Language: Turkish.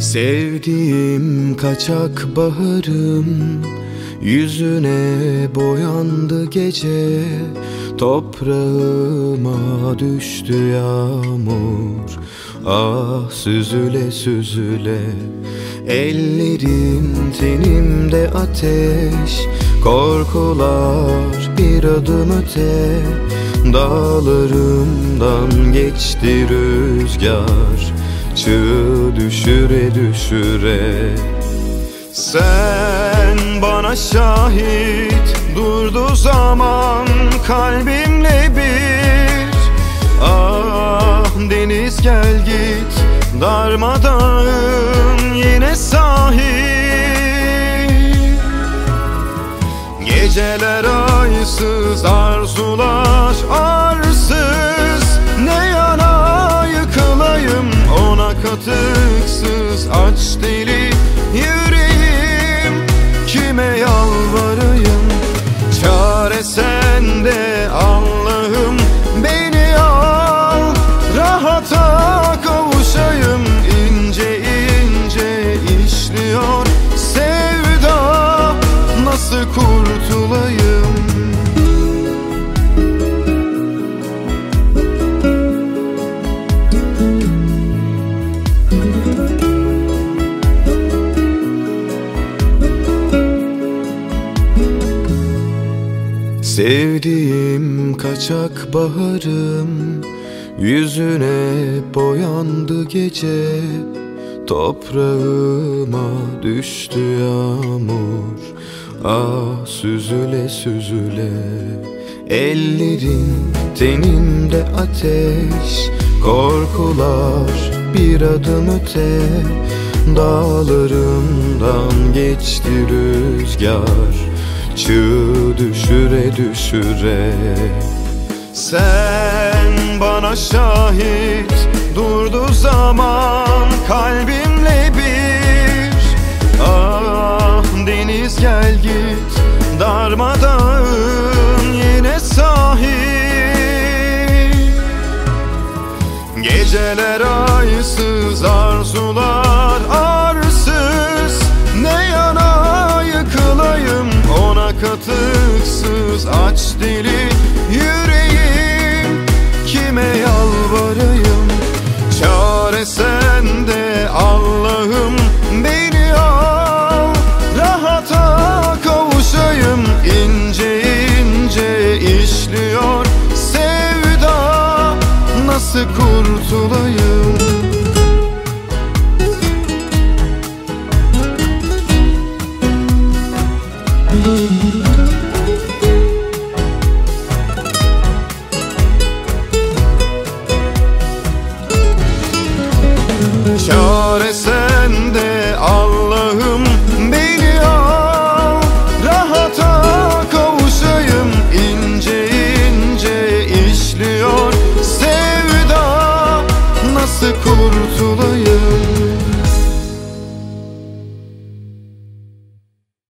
Sevdiğim kaçak baharım Yüzüne boyandı gece. Toprağıma düştü yağmur. Ah süzüle süzüle. Ellerin tenimde ateş. Korkular bir adım öte. Dağlarımdan geçti rüzgar Çığ düşüre düşüre. Sen bana şahit Durdu zaman kalbimle bir. Ah deniz gel git Darmadağın yine sahil. Geceler aysız arzular Sevdiğim kaçak baharım Yüzüne boyandı gece. Toprağıma düştü yağmur Ah süzüle süzüle. Ellerin tenimde ateş Korkular bir adım öte. Dağlarımdan geçti rüzgar Çığ düşüre düşüre. Sen bana şahit Durdu zaman kalbimle bir. Ah deniz gel git Darmadağın yine sahil. Geceler aysız arzular Deli yüreğim Kime yalvarayım? Çare sende Allah'ım Beni al. Rahata kavuşayım İnce ince işliyor Sevda. Nasıl kurtulayım?